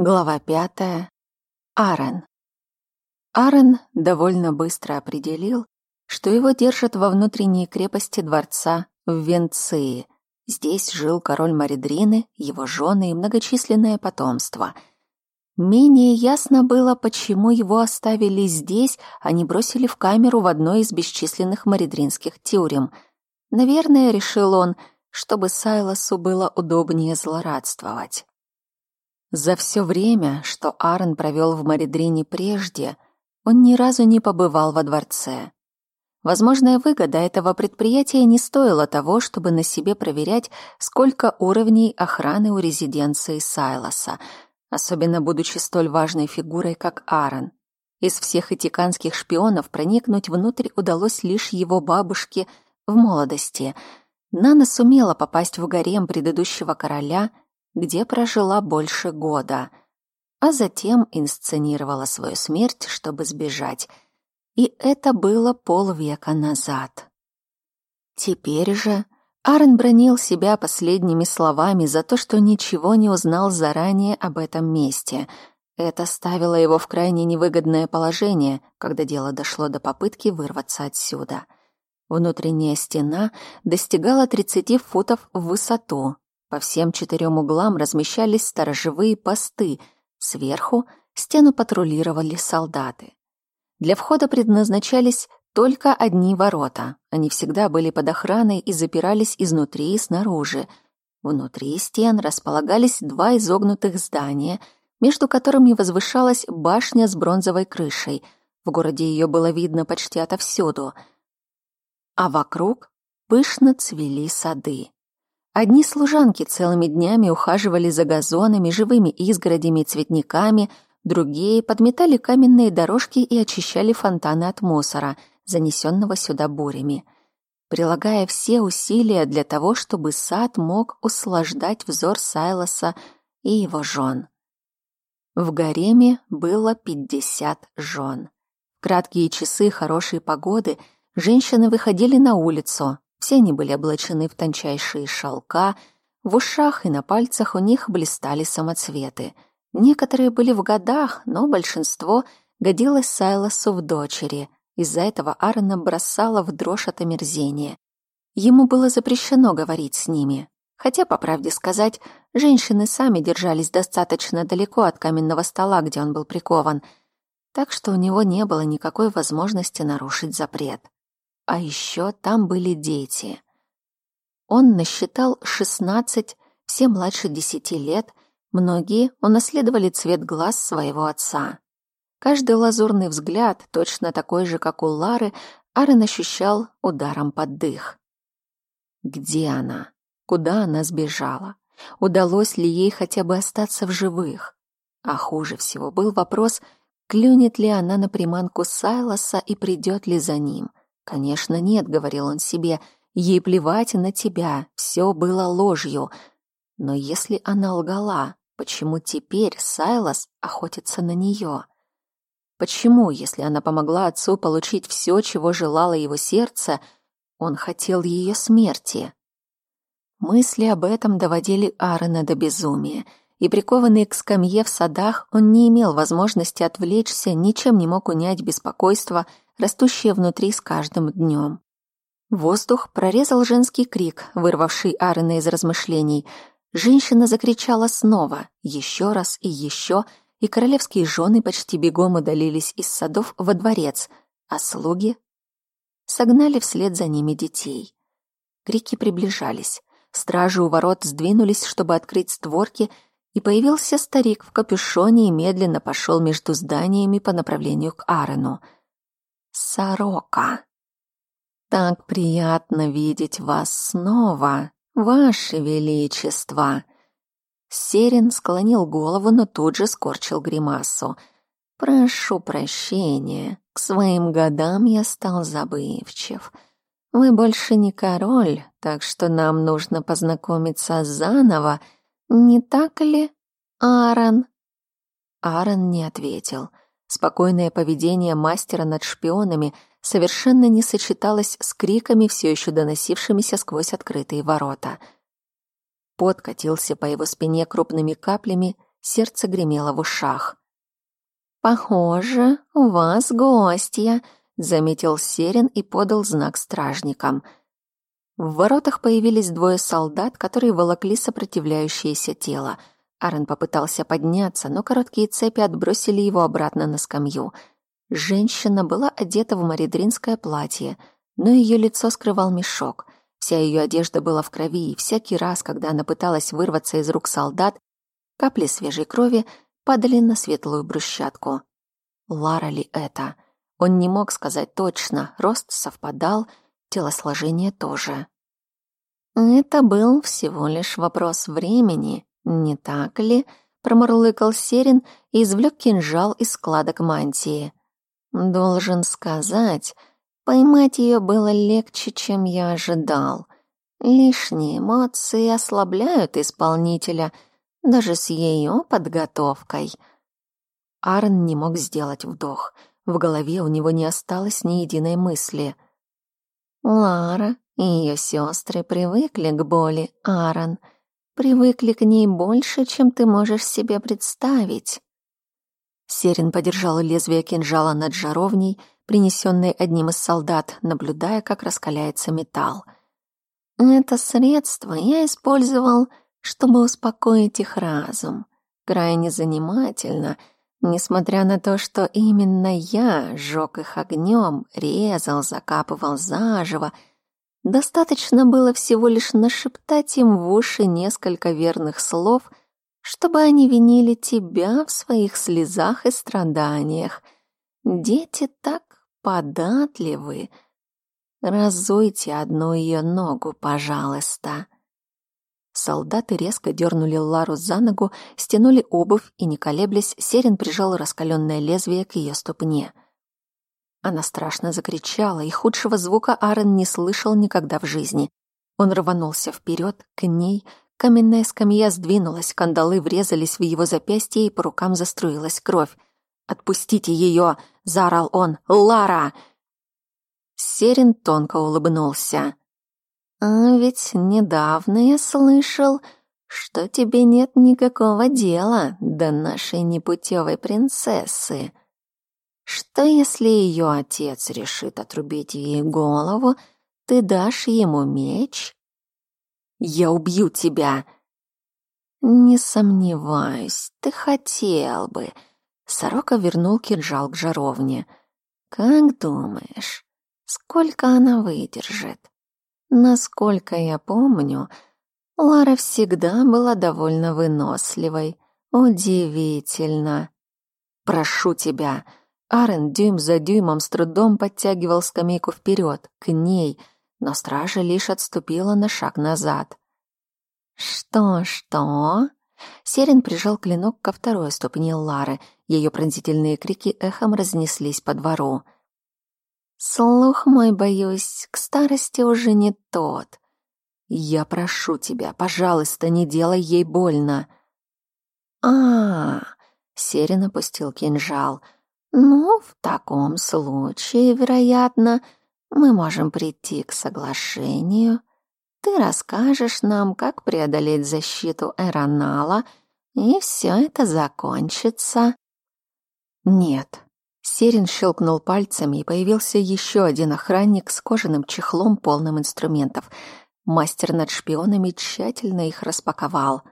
Глава пятая. Арен. Арен довольно быстро определил, что его держат во внутренней крепости дворца в Венции. Здесь жил король Маридрины, его жены и многочисленное потомство. Менее ясно было, почему его оставили здесь, а не бросили в камеру в одной из бесчисленных маридринских тюрем. Наверное, решил он, чтобы Сайлосу было удобнее злорадствовать. За все время, что Аарон провел в Маридрине прежде, он ни разу не побывал во дворце. Возможная выгода этого предприятия не стоила того, чтобы на себе проверять, сколько уровней охраны у резиденции Сайлоса, особенно будучи столь важной фигурой, как Аарон. Из всех этиканских шпионов проникнуть внутрь удалось лишь его бабушке в молодости. Нана сумела попасть в гарем предыдущего короля — где прожила больше года, а затем инсценировала свою смерть, чтобы сбежать. И это было полвека назад. Теперь же Арен бронил себя последними словами за то, что ничего не узнал заранее об этом месте. Это ставило его в крайне невыгодное положение, когда дело дошло до попытки вырваться отсюда. Внутренняя стена достигала 30 футов в высоту, по всем четырем углам размещались сторожевые посты. Сверху стену патрулировали солдаты. Для входа предназначались только одни ворота. Они всегда были под охраной и запирались изнутри и снаружи. Внутри стен располагались два изогнутых здания, между которыми возвышалась башня с бронзовой крышей. В городе ее было видно почти отовсюду. А вокруг пышно цвели сады. Одни служанки целыми днями ухаживали за газонами, живыми изгородями и цветниками, другие подметали каменные дорожки и очищали фонтаны от мусора, занесенного сюда бурями, прилагая все усилия для того, чтобы сад мог услаждать взор Сайлоса и его жен. В гареме было пятьдесят жен. В краткие часы хорошей погоды женщины выходили на улицу, все они были облачены в тончайшие шелка, в ушах и на пальцах у них блистали самоцветы. Некоторые были в годах, но большинство годилось Сайлосу в дочери. Из-за этого Аарона бросала в дрожь от омерзения. Ему было запрещено говорить с ними. Хотя, по правде сказать, женщины сами держались достаточно далеко от каменного стола, где он был прикован, так что у него не было никакой возможности нарушить запрет. А еще там были дети. Он насчитал шестнадцать, все младше десяти лет, многие унаследовали цвет глаз своего отца. Каждый лазурный взгляд, точно такой же, как у Лары, Арен ощущал ударом под дых. Где она? Куда она сбежала? Удалось ли ей хотя бы остаться в живых? А хуже всего был вопрос, клюнет ли она на приманку Сайлоса и придет ли за ним. «Конечно нет», — говорил он себе, — «ей плевать на тебя, все было ложью». Но если она лгала, почему теперь Сайлас охотится на нее? Почему, если она помогла отцу получить все, чего желало его сердце, он хотел ее смерти? Мысли об этом доводили Аарона до безумия, и прикованный к скамье в садах, он не имел возможности отвлечься, ничем не мог унять беспокойство — растущее внутри с каждым днем. Воздух прорезал женский крик, вырвавший Арена из размышлений. Женщина закричала снова, еще раз и еще, и королевские жены почти бегом удалились из садов во дворец, а слуги согнали вслед за ними детей. Крики приближались. Стражи у ворот сдвинулись, чтобы открыть створки, и появился старик в капюшоне и медленно пошел между зданиями по направлению к Арену — Сорока. Так приятно видеть вас снова, ваше величество. Серин склонил голову, но тут же скорчил гримасу. Прошу прощения, к своим годам я стал забывчив. Вы больше не король, так что нам нужно познакомиться заново, не так ли, Аарон? Аарон не ответил. Спокойное поведение мастера над шпионами совершенно не сочеталось с криками, все еще доносившимися сквозь открытые ворота. Пот катился по его спине крупными каплями, сердце гремело в ушах. «Похоже, у вас гостья», — заметил Серин и подал знак стражникам. В воротах появились двое солдат, которые волокли сопротивляющееся тело. Аарон попытался подняться, но короткие цепи отбросили его обратно на скамью. Женщина была одета в маридринское платье, но ее лицо скрывал мешок. Вся ее одежда была в крови, и всякий раз, когда она пыталась вырваться из рук солдат, капли свежей крови падали на светлую брусчатку. Лара ли это? Он не мог сказать точно, рост совпадал, телосложение тоже. Это был всего лишь вопрос времени, не так ли? Промурлыкал Серин и извлек кинжал из складок мантии. Должен сказать, поймать ее было легче, чем я ожидал. Лишние эмоции ослабляют исполнителя — даже с ее подготовкой. Аарон не мог сделать вдох. В голове у него не осталось ни единой мысли. Лара и ее сестры привыкли к боли, Аарон. Привыкли к ней больше, чем ты можешь себе представить. Серин подержал лезвие кинжала над жаровней, принесенной одним из солдат, наблюдая, как раскаляется металл. Это средство я использовал чтобы успокоить их разум. Крайне занимательно, несмотря на то, что именно я сжег их огнем, резал, закапывал заживо, достаточно было всего лишь нашептать им в уши несколько верных слов, чтобы они винили тебя в своих слезах и страданиях. Дети так податливы. Разуйте одну ее ногу, пожалуйста. Солдаты резко дернули Лару за ногу, стянули обувь и, не колеблясь, Серин прижал раскаленное лезвие к ее ступне. Она страшно закричала, и худшего звука Аарон не слышал никогда в жизни. Он рванулся вперед, к ней. Каменная скамья сдвинулась, кандалы врезались в его запястье, и по рукам заструилась кровь. «Отпустите ее!» — заорал он. «Лара!» Серин тонко улыбнулся. А ведь недавно я слышал, что тебе нет никакого дела до нашей непутевой принцессы. Что если ее отец решит отрубить ей голову, ты дашь ему меч? Я убью тебя. Не сомневаюсь, ты хотел бы. Сорока вернул кинжал к жаровне. Как думаешь, сколько она выдержит? Насколько я помню, Лара всегда была довольно выносливой. Удивительно. Прошу тебя. Арен дюйм за дюймом с трудом подтягивал скамейку вперед, к ней, но стража лишь отступила на шаг назад. «Что-что?» Серин прижал клинок ко второй ступне Лары. Ее пронзительные крики эхом разнеслись по двору. Слух мой, боюсь, к старости уже не тот. Я прошу тебя, пожалуйста, не делай ей больно. А, -а, -а Серин опустил кинжал. Ну, в таком случае, вероятно, мы можем прийти к соглашению. Ты расскажешь нам, как преодолеть защиту Эронала, и все это закончится. Нет, Серин щелкнул пальцами, и появился еще один охранник с кожаным чехлом, полным инструментов. Мастер над шпионами тщательно их распаковал.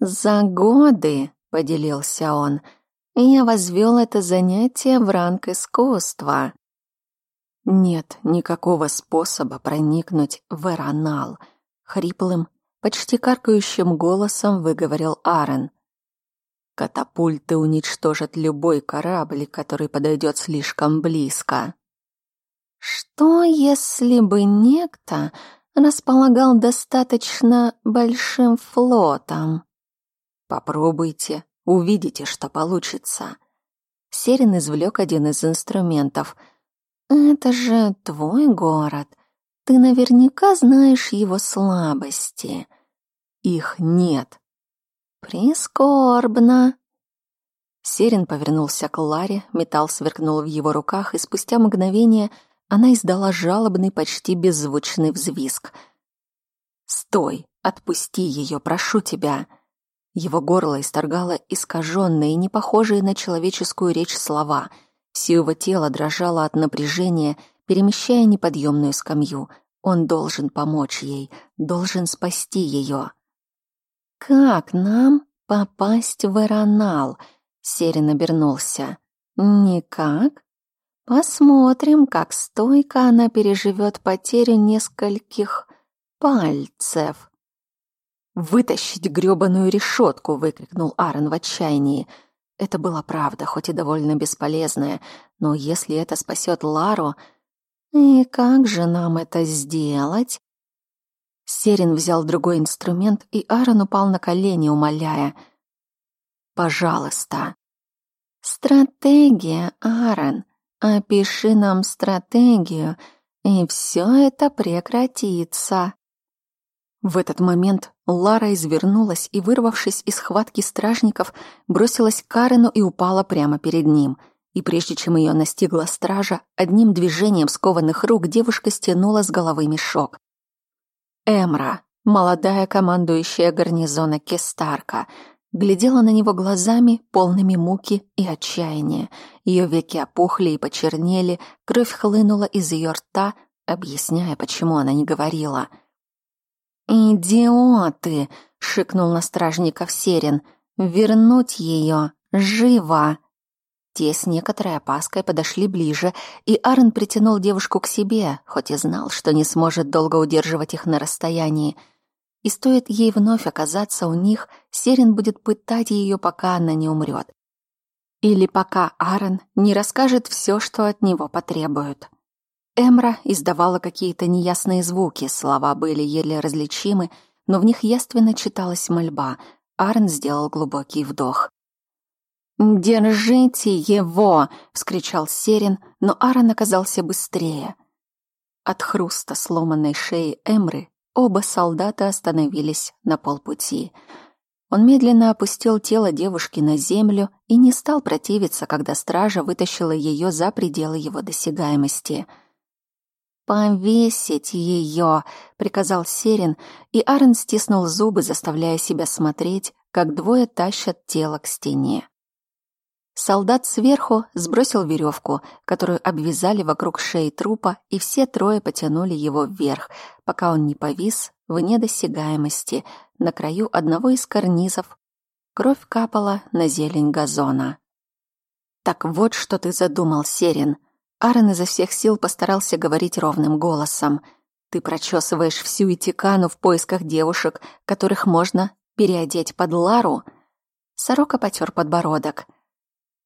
«За годы», — поделился он, — «я возвел это занятие в ранг искусства». «Нет никакого способа проникнуть в Эронал», — хриплым, почти каркающим голосом выговорил Аарон. Катапульты уничтожат любой корабль, который подойдет слишком близко. Что, если бы некто располагал достаточно большим флотом? Попробуйте, увидите, что получится. Серин извлек один из инструментов. Это же твой город. Ты наверняка знаешь его слабости. Их нет. Прискорбно. Серин повернулся к Ларе, металл сверкнул в его руках, и спустя мгновение она издала жалобный, почти беззвучный взвизг. «Стой! Отпусти ее, прошу тебя!» Его горло исторгало искаженные, не похожие на человеческую речь слова. Все его тело дрожало от напряжения, перемещая неподъемную скамью. Он должен помочь ей, должен спасти ее. «Как нам попасть в Эронал?» — Серин обернулся. «Никак. Посмотрим, как стойко она переживет потерю нескольких пальцев». «Вытащить грёбаную решетку!» — выкрикнул Аарон в отчаянии. Это была правда, хоть и довольно бесполезная, но если это спасет Лару... «И как же нам это сделать?» Серин взял другой инструмент, и Аарон упал на колени, умоляя. «Пожалуйста». «Стратегия, Аарон. Опиши нам стратегию, и все это прекратится». В этот момент Лара извернулась и, вырвавшись из схватки стражников, бросилась к Карену и упала прямо перед ним. И прежде чем ее настигла стража, одним движением скованных рук девушка стянула с головы мешок. Эмра, молодая командующая гарнизона Кестарка, глядела на него глазами, полными муки и отчаяния. Ее веки опухли и почернели, кровь хлынула из ее рта, объясняя, почему она не говорила. «Идиоты!» — шикнул на стражников Серин. «Вернуть ее! Живо!» Те с некоторой опаской подошли ближе, и Арн притянул девушку к себе, хоть и знал, что не сможет долго удерживать их на расстоянии. И стоит ей вновь оказаться у них, Серин будет пытать ее, пока она не умрет. Или пока Аарон не расскажет все, что от него потребуют. Эмра издавала какие-то неясные звуки, слова были еле различимы, но в них яственно читалась мольба. Аарон сделал глубокий вдох. «Держите его!» — вскричал Серин, но Аарон оказался быстрее. От хруста сломанной шеи Эмры оба солдата остановились на полпути. Он медленно опустил тело девушки на землю и не стал противиться, когда стража вытащила ее за пределы его досягаемости. «Повесить ее!» — приказал Серин, и Аарон стиснул зубы, заставляя себя смотреть, как двое тащат тело к стене. Солдат сверху сбросил веревку, которую обвязали вокруг шеи трупа, и все трое потянули его вверх, пока он не повис вне досягаемости на краю одного из карнизов. Кровь капала на зелень газона. «Так вот, что ты задумал, Серин!» Аарон изо всех сил постарался говорить ровным голосом. «Ты прочесываешь всю Итикану в поисках девушек, которых можно переодеть под Лару?» Сорока потер подбородок –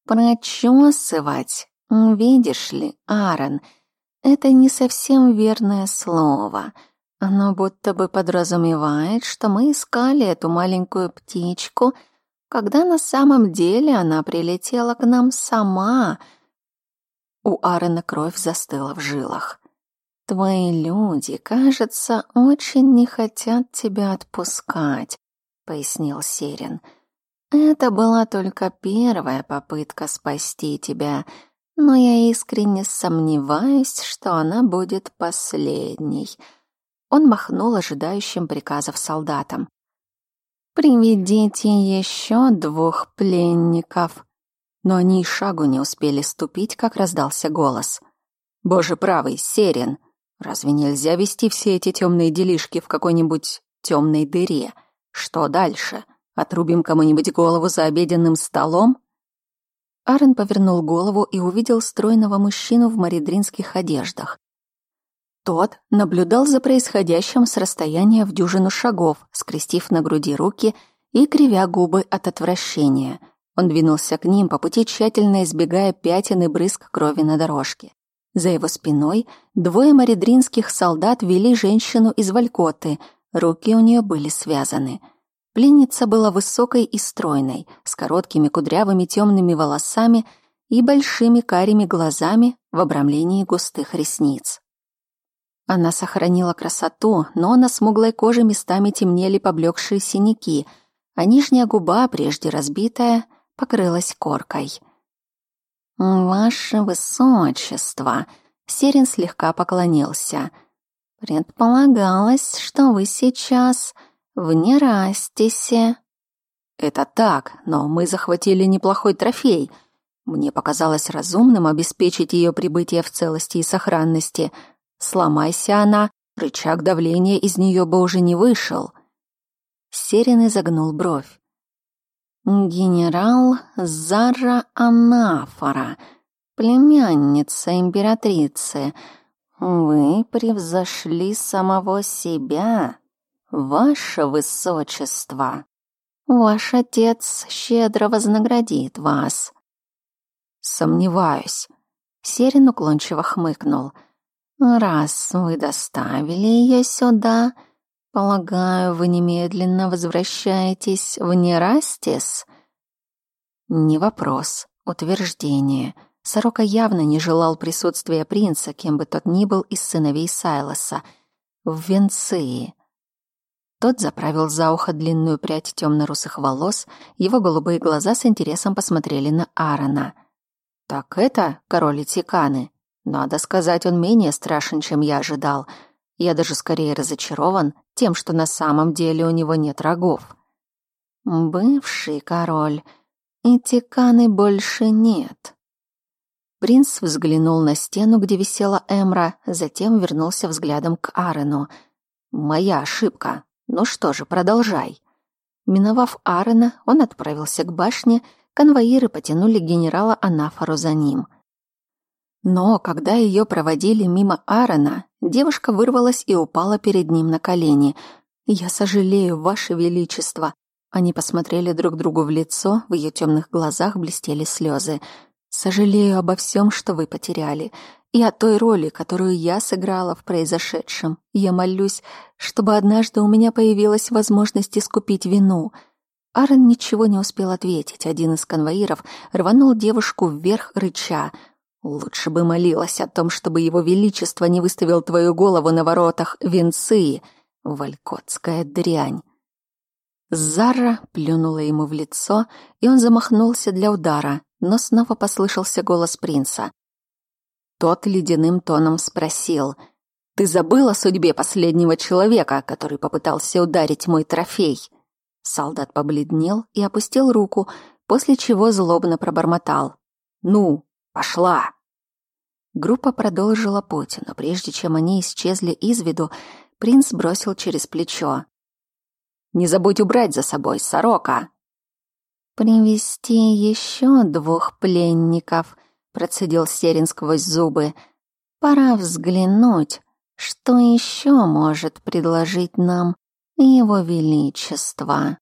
Прочесывать, видишь ли, Аарон, это не совсем верное слово. Оно будто бы подразумевает, что мы искали эту маленькую птичку, когда на самом деле она прилетела к нам сама. У Аарона кровь застыла в жилах. Твои люди, кажется, очень не хотят тебя отпускать, пояснил Серин. Это была только первая попытка спасти тебя, но я искренне сомневаюсь, что она будет последней. Он махнул ожидающим приказов солдатам. «Приведите еще двух пленников». Но они и шагу не успели ступить, как раздался голос. «Боже правый, Серин, разве нельзя вести все эти темные делишки в какой-нибудь темной дыре? Что дальше?» Отрубим кому-нибудь голову за обеденным столом?» Аарон повернул голову и увидел стройного мужчину в маридринских одеждах. Тот наблюдал за происходящим с расстояния в дюжину шагов, скрестив на груди руки и кривя губы от отвращения. Он двинулся к ним, по пути тщательно избегая пятен и брызг крови на дорожке. За его спиной двое маридринских солдат вели женщину из Валькоты, руки у нее были связаны — Пленница была высокой и стройной, с короткими кудрявыми темными волосами и большими карими глазами в обрамлении густых ресниц. Она сохранила красоту, но на смуглой коже местами темнели поблекшие синяки, а нижняя губа, прежде разбитая, покрылась коркой. «Ваше Высочество!» — Серин слегка поклонился. «Предполагалось, что вы сейчас...» в Нерастисе. Это так, но мы захватили неплохой трофей. Мне показалось разумным обеспечить ее прибытие в целости и сохранности. Сломайся она, рычаг давления из нее бы уже не вышел. Серин изогнул бровь. Генерал Зара Анафора, племянница императрицы, вы превзошли самого себя, ваше высочество. Ваш отец щедро вознаградит вас. Сомневаюсь. Серин уклончиво хмыкнул. Раз вы доставили ее сюда, Полагаю, вы немедленно возвращаетесь в Нерастис? Не вопрос, утверждение. Сорока явно не желал присутствия принца, кем бы тот ни был из сыновей Сайлоса, в Венции. Тот заправил за ухо длинную прядь темно-русых волос, его голубые глаза с интересом посмотрели на Аарона. «Так это король Тиканы. Надо сказать, он менее страшен, чем я ожидал. Я даже скорее разочарован тем, что на самом деле у него нет рогов. Бывший король, и Тиканы больше нет. Принц взглянул на стену, где висела Эмра, затем вернулся взглядом к Арену. «Моя ошибка. Ну что же, продолжай». Миновав Арена, он отправился к башне, конвоиры потянули генерала Анафору за ним. Но когда ее проводили мимо Аарона, девушка вырвалась и упала перед ним на колени. «Я сожалею, Ваше Величество!» Они посмотрели друг другу в лицо, в ее темных глазах блестели слезы. «Сожалею обо всем, что вы потеряли, и о той роли, которую я сыграла в произошедшем. Я молюсь, чтобы однажды у меня появилась возможность искупить вину». Аарон ничего не успел ответить. Один из конвоиров рванул девушку вверх, рыча — Лучше бы молилась о том, чтобы его величество не выставил твою голову на воротах Венции, валькотская дрянь. Зара плюнула ему в лицо, и он замахнулся для удара, но снова послышался голос принца. Тот ледяным тоном спросил, «Ты забыл о судьбе последнего человека, который попытался ударить мой трофей?» Солдат побледнел и опустил руку, после чего злобно пробормотал. «Ну, Пошла!» Группа продолжила путь, но прежде чем они исчезли из виду, принц бросил через плечо. «Не забудь убрать за собой сорока!» «Привести еще двух пленников», — процедил Серин сквозь зубы. «Пора взглянуть, что еще может предложить нам его величество».